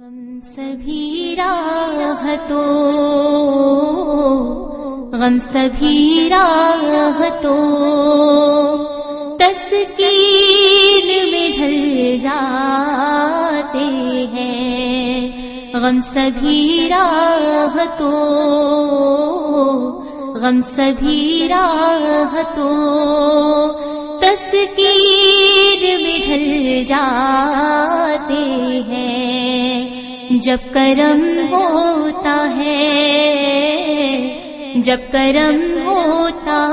غم سبھی راحتوں غم سبھی راحتوں تسکین میں ڈھل جاتے ہیں۔ غم سبھی راحتوں غم سبھی راحتوں تسکین میں ڈھل جاتے ہیں۔ جب کرم ہوتا ہے، جب کرم ہوتا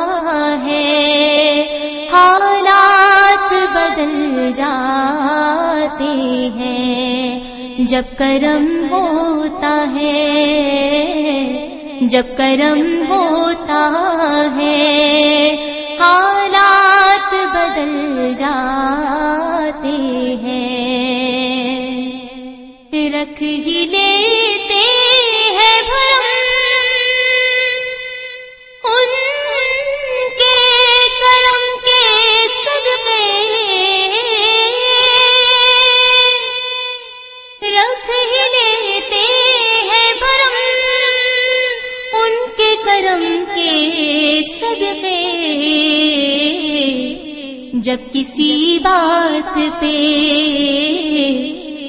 ہے، حالات بدل جاتے ہیں۔ جب کرم ہوتا ہے، جب کرم ہوتا صدقے جب کسی بات پہ،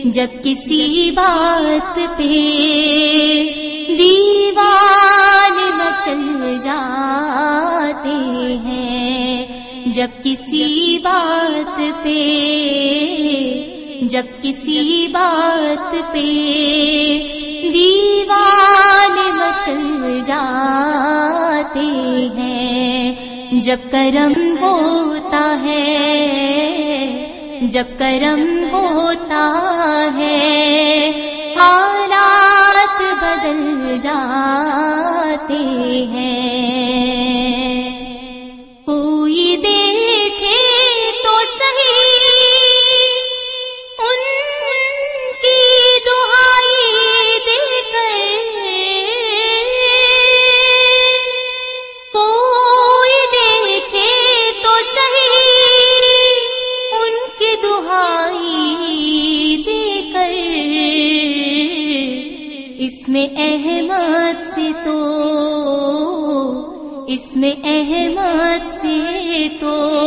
جب کسی بات پہ دیوان مچل جاتے ہیں، جب کسی بات پہ، جب کسی بات پہ دیوان مچل جاتے ہیں۔ جب کرم ہوتا ہے جب کرم ہوتا ہے حالات بدل جاتے ہیں۔ کوئی دیکھے اس میں احمد سے تو، اس میں احمد سے تو،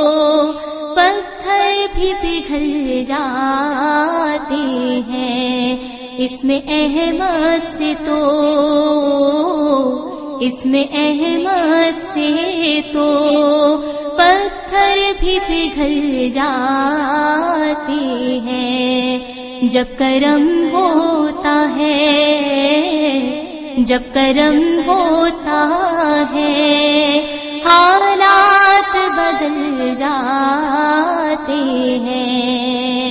پتھر بھی پگھل جاتے ہیں۔ اس میں احمد سے تو، اس میں احمد سے تو، پتھر بھی پگھل جاتے ہیں۔ جب کرم ہوتا ہے جب کرم ہوتا ہے حالات بدل جاتے ہیں۔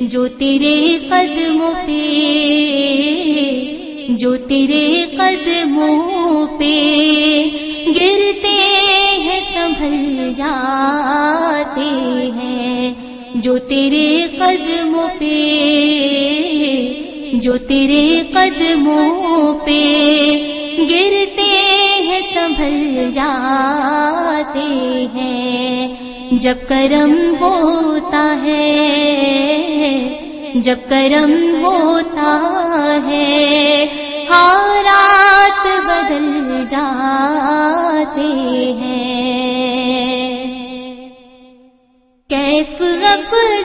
جو تیرے قدموں پہ، جو تیرے قدموں پہ گرتے ہیں، سنبھل جاتے ہیں۔ جو تیرے قدموں پہ، جو تیرے قدموں پہ گرتے ہیں، سنبھل جاتے ہیں۔ جب کرم ہوتا ہے جب کرم ہوتا ہے حالات بدل جاتے ہیں۔ کیف افزا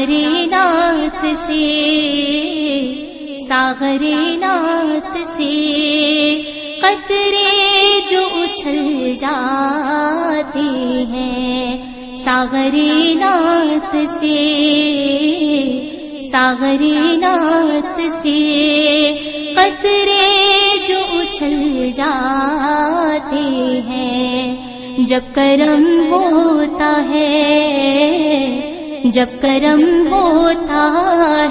ساغر ناتھ سے ساغر ناتھ سے قطرے جو اچھل جاتے ہیں، ساغری نات سے ساغری نات سے قطرے جو اچھل جاتے ہیں، جب کرم ہوتا ہے جب کرم ہوتا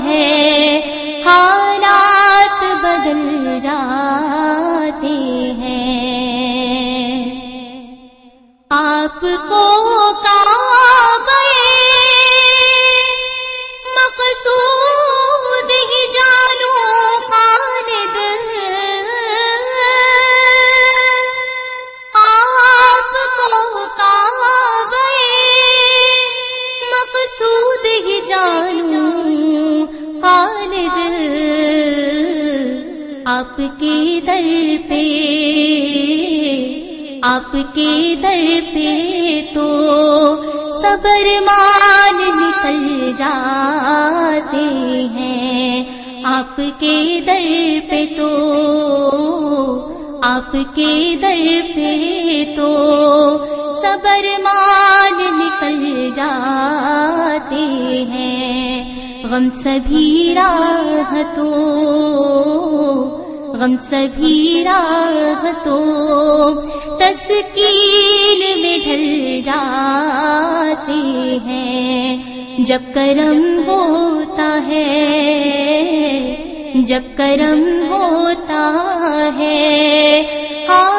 ہے حالات بدل جاتے ہیں۔ مقصود ہی جانو خالد، آپ کے در پہ، آپ کے در پہ تو صبر مان نکل جاتے ہیں۔ آپ کے در پہ تو، آپ کے در پہ تو صبر مان نکل جاتے ہیں۔ غم سبھی راہ تو غم سبھی راہ تو تسکین میں ڈھل جاتے ہیں۔ جب کرم ہوتا ہے، جب کرم ہوتا ہے۔ حالات